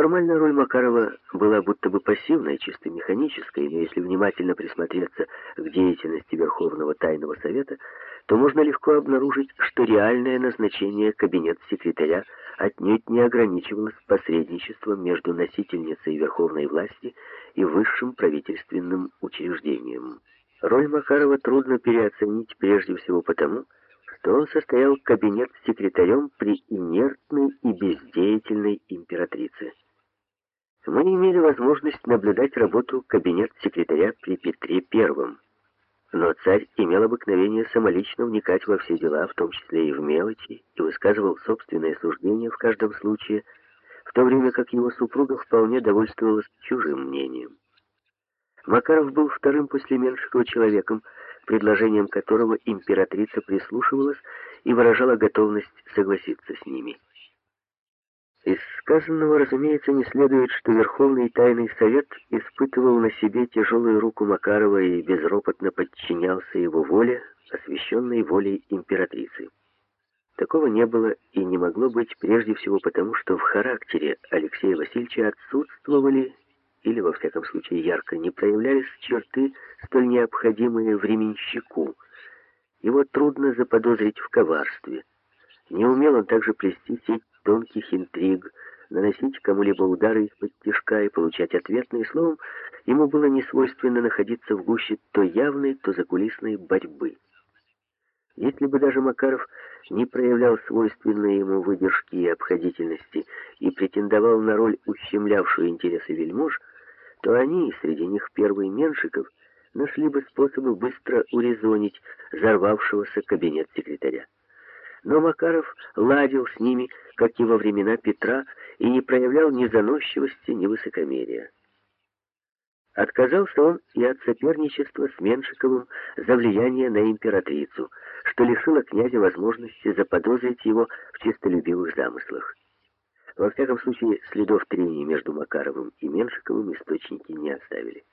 Формально роль Макарова была будто бы пассивной, чисто механической, но если внимательно присмотреться к деятельности Верховного Тайного Совета, то можно легко обнаружить, что реальное назначение кабинета секретаря отнюдь не ограничивалось посредничеством между носительницей верховной власти и высшим правительственным учреждением. Роль Макарова трудно переоценить прежде всего потому, что он состоял кабинет секретарем при инертной и бездеятельной императрице. Мы имели возможность наблюдать работу кабинет секретаря при Петре Первом. Но царь имел обыкновение самолично вникать во все дела, в том числе и в мелочи, и высказывал собственное суждение в каждом случае, в то время как его супруга вполне довольствовалась чужим мнением. Макаров был вторым после Меншикова человеком, предложением которого императрица прислушивалась и выражала готовность согласиться с ними. Из сказанного, разумеется, не следует, что Верховный Тайный Совет испытывал на себе тяжелую руку Макарова и безропотно подчинялся его воле, освященной волей императрицы. Такого не было и не могло быть прежде всего потому, что в характере Алексея Васильевича отсутствовали, или во всяком случае ярко не проявлялись черты, столь необходимые временщику. Его трудно заподозрить в коварстве. Не умел он также плести сеть тонких интриг, наносить кому-либо удары из-под тяжка и получать ответные. Словом, ему было несвойственно находиться в гуще то явной, то закулисной борьбы. Если бы даже Макаров не проявлял свойственные ему выдержки и обходительности и претендовал на роль, ущемлявшую интересы вельмож, то они, среди них первый Меншиков, нашли бы способы быстро урезонить взорвавшегося кабинет секретаря. Но Макаров ладил с ними, как и во времена Петра, и не проявлял ни заносчивости, ни высокомерия. Отказался он и от соперничества с Меншиковым за влияние на императрицу, что лишило князя возможности заподозрить его в чистолюбивых замыслах. Во всяком случае, следов трений между Макаровым и Меншиковым источники не оставили.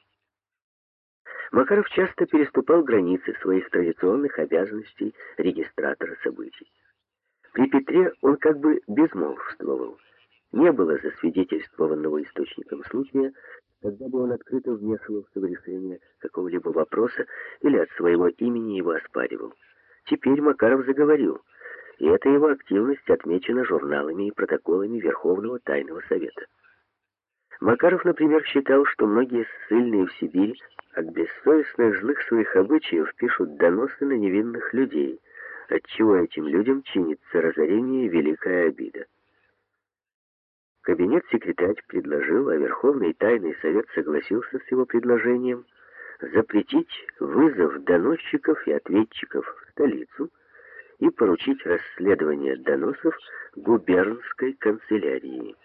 Макаров часто переступал границы своих традиционных обязанностей регистратора событий. При Петре он как бы безмолвствовал. Не было засвидетельствованного источником случая, когда бы он открыто вмешивался в решение какого-либо вопроса или от своего имени его оспаривал. Теперь Макаров заговорил, и эта его активность отмечена журналами и протоколами Верховного Тайного Совета. Макаров, например, считал, что многие ссыльные в Сибирь от бессовестных злых своих обычаев пишут доносы на невинных людей, отчего этим людям чинится разорение и великая обида. Кабинет-секретарь предложил, а Верховный Тайный Совет согласился с его предложением, запретить вызов доносчиков и ответчиков в столицу и поручить расследование доносов губернской канцелярии.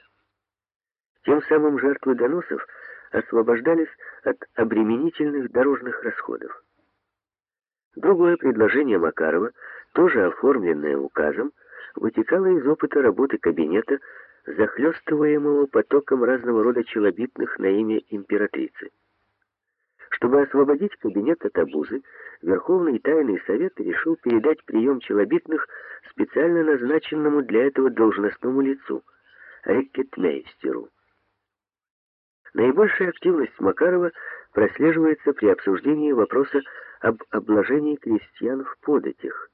Тем самым жертвы доносов освобождались от обременительных дорожных расходов. Другое предложение Макарова, тоже оформленное указом, вытекало из опыта работы кабинета, захлестываемого потоком разного рода челобитных на имя императрицы. Чтобы освободить кабинет от обузы, Верховный Тайный Совет решил передать прием челобитных специально назначенному для этого должностному лицу, рекетмейстеру. Наибольшая активность Макарова прослеживается при обсуждении вопроса об обложении крестьян в податях.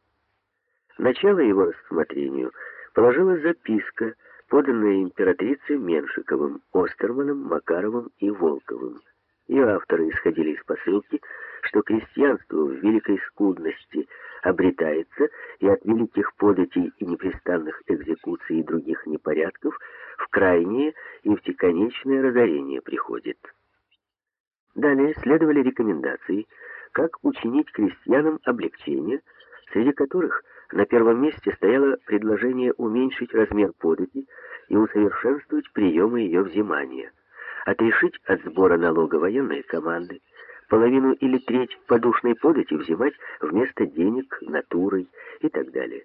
Начало его рассмотрению положила записка, поданная императрице Меншиковым, Остерманом, Макаровым и Волковым. Ее авторы исходили из посылки, что крестьянство в великой скудности обретается и от великих податей и непрестанных экзекуций и других непорядков крайнее и в теконечное разорение приходит. Далее следовали рекомендации, как учинить крестьянам облегчение, среди которых на первом месте стояло предложение уменьшить размер подати и усовершенствовать приемы ее взимания отрешить от сбора налога военной команды, половину или треть подушной подати взимать вместо денег натурой и так далее.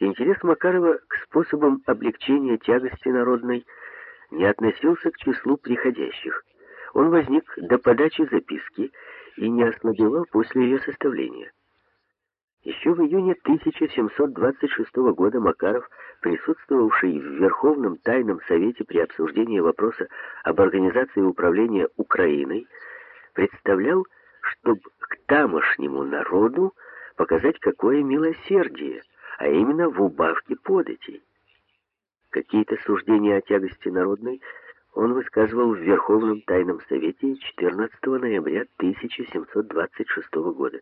Интерес Макарова к способам облегчения тягости народной не относился к числу приходящих. Он возник до подачи записки и не ослабевал после ее составления. Еще в июне 1726 года Макаров, присутствовавший в Верховном Тайном Совете при обсуждении вопроса об организации управления Украиной, представлял, чтобы к тамошнему народу показать, какое милосердие, а именно в убавке податей. Какие-то суждения о тягости народной он высказывал в Верховном Тайном Совете 14 ноября 1726 года.